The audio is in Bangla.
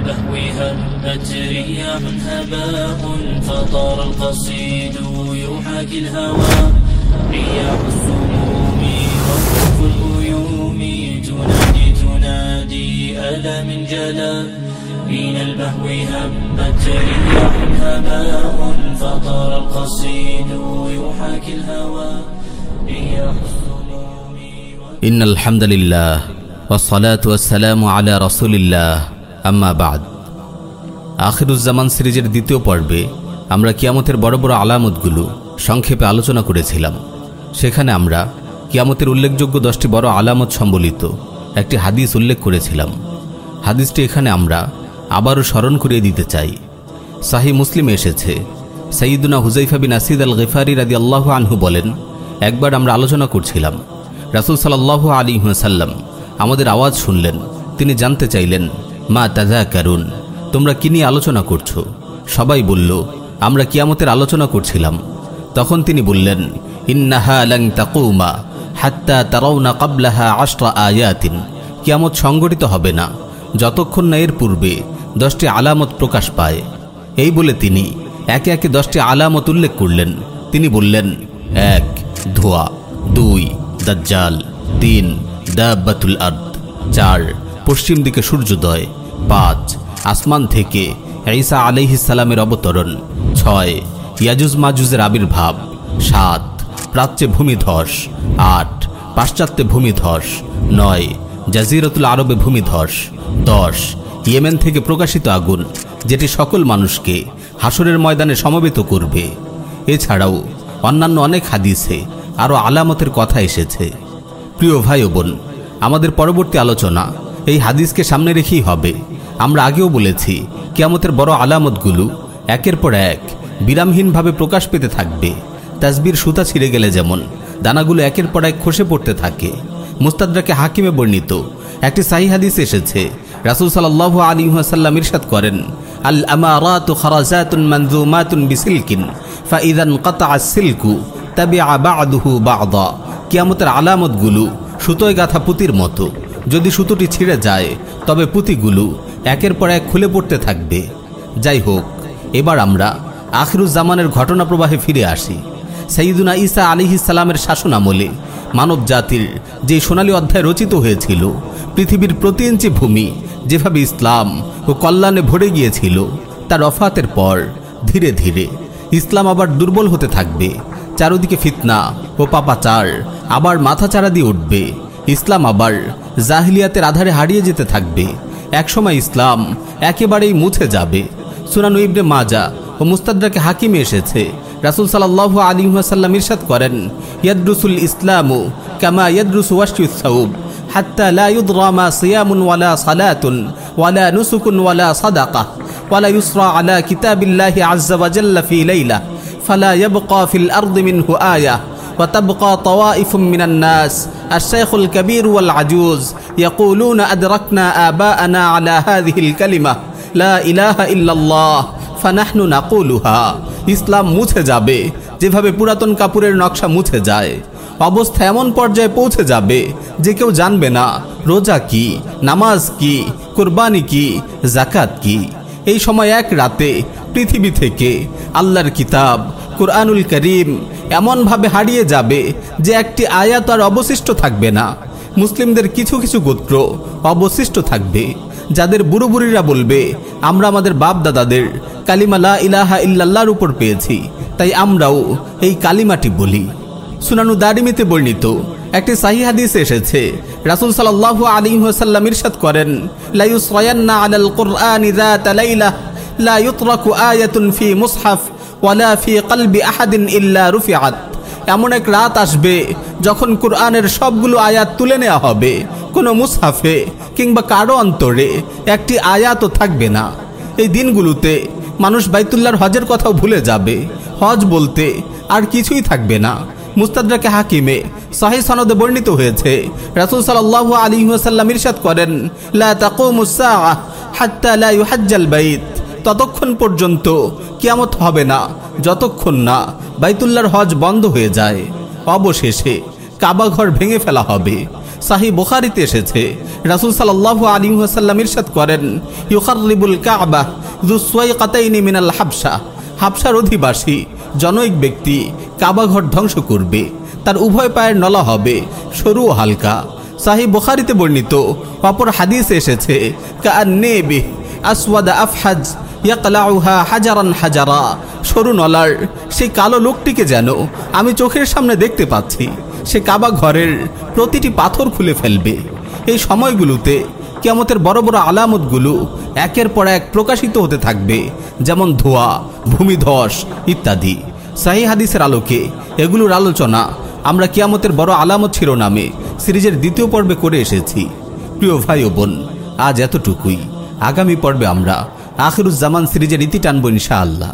بهوها البت هباء فطار القصيد يحاكي الهوى رياح السموم وقف الغيوم تنادي تنادي ألا من جلا من البهو همت رياح هباء فطار القصيد يحاكي الهوى رياح السموم إن الحمد لله والصلاة والسلام على رسول الله আম্মা বাদ। আখিরুজ্জামান সিরিজের দ্বিতীয় পর্বে আমরা কিয়ামতের বড় বড় আলামতগুলো সংক্ষেপে আলোচনা করেছিলাম। সেখানে আমরা কিয়ামতের উল্লেখযোগ্য দশটি বড় আলামত সম্বলিত একটি হাদিস উল্লেখ করেছিলাম। হাদিসটি এখানে আমরা আবারও স্মরণ করিয়ে দিতে চাই। সাহি মুসলিম এসেছে। সঈদুনা হুজাইফা বিন আসিদ আল গেফারি রাদি আল্লাহ আনহু বলেন, একবার আমরা আলোচনা করছিলাম। রাসুল সাল্লাহ আলী সাল্লাম আমাদের আওয়াজ শুনলেন। তিনি জানতে চাইলেন মা তাজা কারুন তোমরা কি নিয়ে আলোচনা করছ? সবাই বলল, আমরা কিয়ামতের আলোচনা করছিলাম। তখন তিনি বললেন, ইন্নাহা তাকুমা হাত্তা তারাউনা কাবলাহা আশরা আয়াতিন। কিয়ামত সংগঠিত হবে না, যতক্ষণ না এর পূর্বে দশটি আলামত প্রকাশ পায়। এই বলে তিনি একে একে দশটি আলামত উল্লেখ করলেন। তিনি বললেন, এক, ধোয়া, দুই, দাজ্জাল, তিন, দাব্বাতুল আর্দ, চার, পশ্চিম দিকে সূর্যোদয় পাঁচ আসমান থেকে ঈসা আলাইহিসালামের অবতরণ। ছয়, ইয়াজুজ মাজুজের আবির্ভাব। সাত, প্রাচ্যে ভূমিধস। আট, পাশ্চাত্যে ভূমিধস। নয়, জাজিরতুল আরবে ভূমিধস। দশ, ইয়েমেন থেকে প্রকাশিত আগুন, যেটি সকল মানুষকে হাসরের ময়দানে সমবেত করবে। এছাড়াও অন্যান্য অনেক হাদিসে আরও আলামতের কথা এসেছে। প্রিয় ভাই বোন, আমাদের পরবর্তী আলোচনা এই হাদিসকে সামনে রেখেই হবে। আমরা আগেও বলেছি, কেয়ামতের বড় আলামতগুলো একের পর এক বিরামহীনভাবে প্রকাশ পেতে থাকবে। তাসবির সুতা ছিঁড়ে গেলে যেমন, দানাগুলো একের পর এক খসে পড়তে থাকে। মুস্তাদাকে হাকিমে বর্ণিত একটি সাহি হাদিস এসেছে, রাসুল সাল্লাহ আলী সাল্লাম ইরশাদ করেন আল আমারাত কিয়ামতের আলামতগুলো সুতোয় গাথা পুতির মতো। যদি সুতোটি ছিঁড়ে যায়, তবে পুঁতিগুলো একের পর এক খুলে পড়তে থাকবে। যাই হোক, এবার আমরা আখিরুজ্জামানের ঘটনা প্রবাহে ফিরে আসি। সঈদুনা ঈসা আলিহিসাল্লামের শাসন আমলে মানব জাতির যে সোনালী অধ্যায় রচিত হয়েছিল, পৃথিবীর প্রতি ইঞ্চি ভূমি যেভাবে ইসলাম ও কল্যাণে ভরে গিয়েছিল তার অফাতের পর ধীরে ধীরে ইসলাম আবার দুর্বল হতে থাকবে। চারদিকে ফিতনা ও পাপাচার আবার মাথাচাড়া দিয়ে উঠবে। ইসলাম আবার জাহিলিয়াতের আধারে হারিয়ে যেতে থাকবে। একসময় ইসলাম একেবারেই মুছে যাবে। সুনানু ইবনে মাজা ও মুস্তাদাকে হাকিমে এসেছে। রাসুল সাল্লাহ আলী সাল্লাম ইরশাদ করেন, ইয়াদরুসুল ইসলামু কামা ইয়াদরুসু ওয়াশিউসাউব হাত্তা লা ইউদরা মা সিয়ামুন ওয়ালা সালাতুন ওয়ালা নুসুকুন ওয়ালা সাদাকাহ ওয়ালা ইউসরা আলা কিতাবিল্লাহি আজ্জা ওয়া জাল্লা ফি লাইলা, ফালা ইয়াবকা ফিল আরদি মিনহু আয়া। وتبقى طوائف من الناس الشيخ الكبير والعجوز يقولون أدركنا آباءنا على هذه الكلمة لا إله إلا الله فنحن نقولها ইসলাম মুছে যাবে যেভাবে পুরাতন কাপুরের নকশা মুছে যায় অবস্থা এমন পর্যায়ে পৌঁছে যাবে যে কেউ জানবে না রোজা কি নামাজ কি কোরবানি কি জাকাত কি এই সময় এক রাতে পৃথিবী থেকে আল্লাহর কিতাব কোরআনুল করিম এমনভাবে হারিয়ে যাবে যে একটি আয়াত আর অবশিষ্ট থাকবে না। মুসলিমদের কিছু কিছু গোত্র অবশিষ্ট থাকবে, যাদের বুড়ো বুড়িরা বলবে, আমরা আমাদের বাপ দাদাদের কালিমা লা ইলাহা ইল্লাল্লাহর উপর পেয়েছি, তাই আমরাও এই কালিমাটি বলি। সুনানু দারিমিতে বর্ণিত একটি সাহি হাদিস এসেছে, রাসূল সাল্লাল্লাহু আলাইহি ওয়াসাল্লাম ইরশাদ করেন, লা ইউসরায়ান্না আলাল কুরআনি যাত লাইলা, লা আয়াতুন ফি মুসহাফ আহাদিন এমন এক রাত আসবে যখন কুরআনের সবগুলো আয়াত তুলে নেওয়া হবে, কোনো মুসাফে কিংবা কারও অন্তরে একটি আয়াতও থাকবে না। এই দিনগুলোতে মানুষ বাইতুল্লাহর হজের কথাও ভুলে যাবে। হজ বলতে আর কিছুই থাকবে না। মুস্তাদাকে হাকিমে সাহি সনদে বর্ণিত হয়েছে, রাসূল সাল্লাল্লাহু আলী ওয়াসাল্লাম ইরশাদ করেন, লা তাকুমুস লা বাইত। ততক্ষণ পর্যন্ত কিয়ামত হবে না, যতক্ষণ না বাইতুল্লাহর হজ বন্ধ হয়ে যায়। অবশেষে কাবাঘর ভেঙে ফেলা হবে। সাহি বোখারিতে এসেছে, রাসূল সাল্লাল্লাহু আলাইহি ওয়াসাল্লাম ইরশাদ করেন, ইউখাররিবুল কাবা যু সুয়াইকাতাইনি মিনাল অধিবাসী, জনৈক ব্যক্তি কাবাঘর ধ্বংস করবে, তার উভয় পায়ের নলা হবে সরু ও হালকা। সাহি বোখারিতে বর্ণিত, অপর হাদিসে এসেছে কান্নেবে আসওয়াদা আফহাজ ইয়াকলাউহা হাজারান হাজারা। সরু নলার সেই কালো লোকটিকে যেন আমি চোখের সামনে দেখতে পাচ্ছি, সে কাবা ঘরের প্রতিটি পাথর খুলে ফেলবে। এই সময়গুলোতে কেমতের বড় বড় আলামতগুলো একের পর এক প্রকাশিত হতে থাকবে, যেমন ধোয়া, ভূমিধস ইত্যাদি। সাহি হাদিসের আলোকে এগুলোর আলোচনা আমরা কিয়ামতের বড় আলামত শিরোনামে সিরিজের দ্বিতীয় পর্বে করে এসেছি। প্রিয় ভাই ও বোন, আজ এতটুকুই। আগামী পর্বে আমরা আখিরুজ্জামান সিরিজের ইতি টানবো ইনশাআল্লাহ।